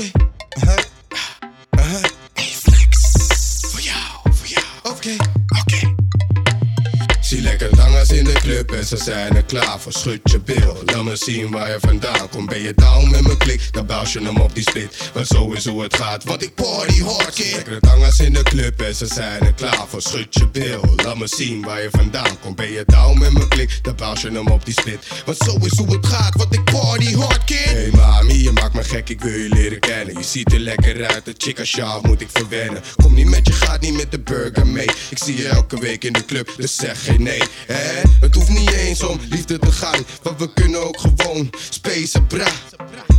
Oké. flex. Voor jou, voor jou. Oké, oké. Zie lekker dangers in de club en ze zijn er klaar voor. Schud je bil, laat me zien waar je vandaan komt. Ben je down met mijn klik, dan bouw je hem op die split. Want zo is hoe het gaat, want ik party hard, kid. Lekker dangers in de club en ze zijn er klaar voor. Schud je bil, laat me zien waar je vandaan komt. Ben je down met mijn klik, dan bouw je hem op die split. Want zo is hoe het gaat, want ik party hard, kid gek, ik wil je leren kennen. Je ziet er lekker uit, de chick als jou moet ik verwennen. Kom niet met je, gaat niet met de burger mee. Ik zie je elke week in de club, dus zeg geen nee. Hè? Het hoeft niet eens om liefde te gaan, want we kunnen ook gewoon spacen, bra.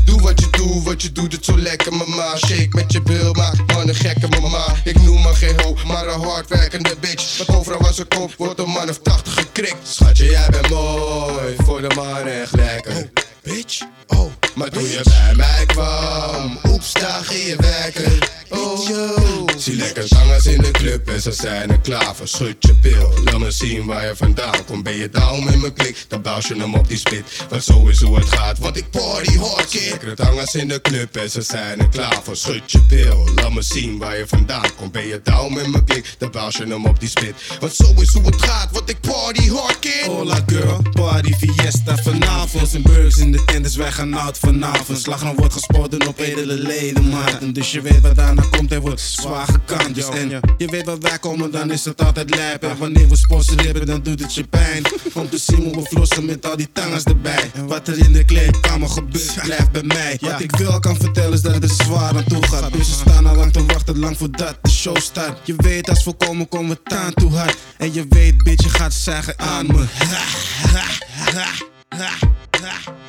Doe wat je doet, wat je doet het zo lekker, mama. Shake met je bil, maak man een gekke mama. Ik noem maar geen ho, maar een hardwerkende bitch. Want overal waar ze komt, wordt een man of 80 gekrikt. Schatje, jij bent mooi, voor de man echt lekker. Bitch, oh, maar toen je bij mij kwam, oeps, daar ging je werken. Oh. Zie lekker zangers in de club en ze zijn er klaar voor. Schud je bil, laat me zien waar je vandaan komt. Ben je down met mijn klik, dan baus je hem op die spit. Want zo is hoe het gaat, want ik party hard, kid. Lekkere zangers in de club en ze zijn er klaar voor. Schud je bil, laat me zien waar je vandaan komt. Ben je down met mijn klik, dan baus je hem op die spit. Want zo is hoe het gaat, want ik party hard, kid. Hola girl, party fiesta vanavond. Zijn burgers in de tent, dus wij gaan out vanavond. Slagroom wordt gespoten op edele ledematen. Dus je weet wat daarna komt, er wordt zwaar gekant. Dus en je weet wat wij komen, dan is het altijd lijp. En wanneer we sponsoren, dan doet het je pijn. Om te zien hoe we flossen met al die tangers erbij. En wat er in de kleedkamer gebeurt, blijft bij mij. Wat ik wel kan vertellen is dat het zwaar aan toe gaat. Bussen staan al lang te wachten, lang voordat de show start. Je weet als we komen, komen we taan toe hard. En je weet, bitch, je gaat zeggen aan me. Ha, ha, ha, ha. Ah.